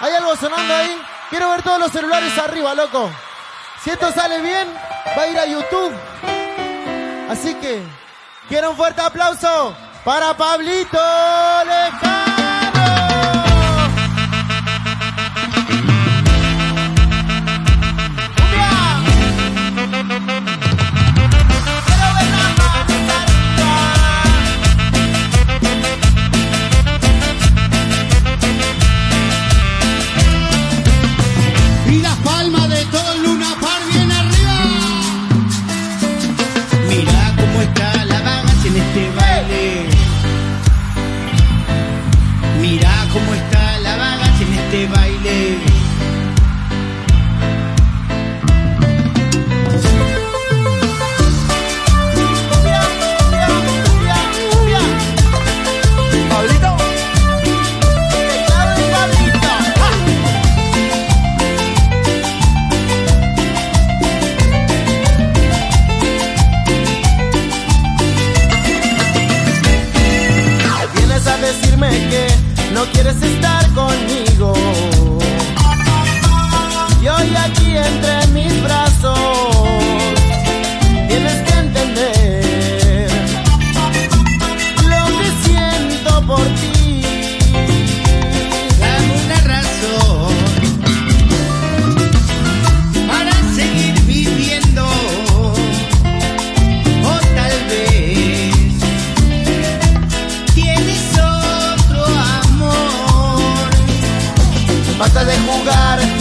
¿Hay algo sonando ahí? Quiero ver todos los celulares arriba, loco. Si esto sale bien, va a ir a YouTube. Así que, quiero un fuerte aplauso para Pablito. Cómo está quieres estar conmigo. de jugar.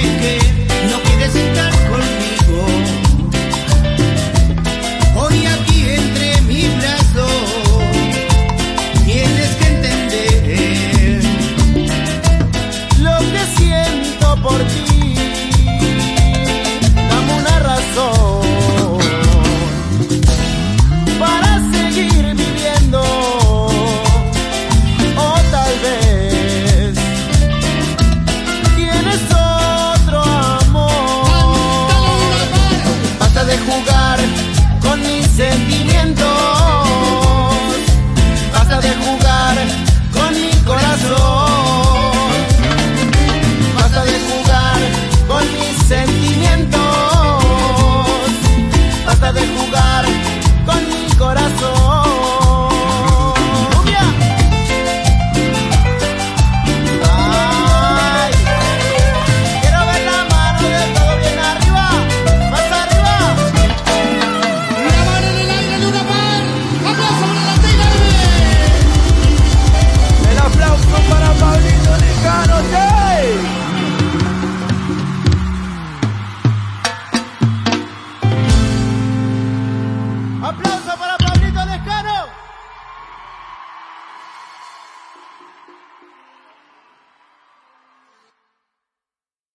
Que no quieres estar conmigo, hoy aquí entre mis brazos tienes que entender lo que siento por ti.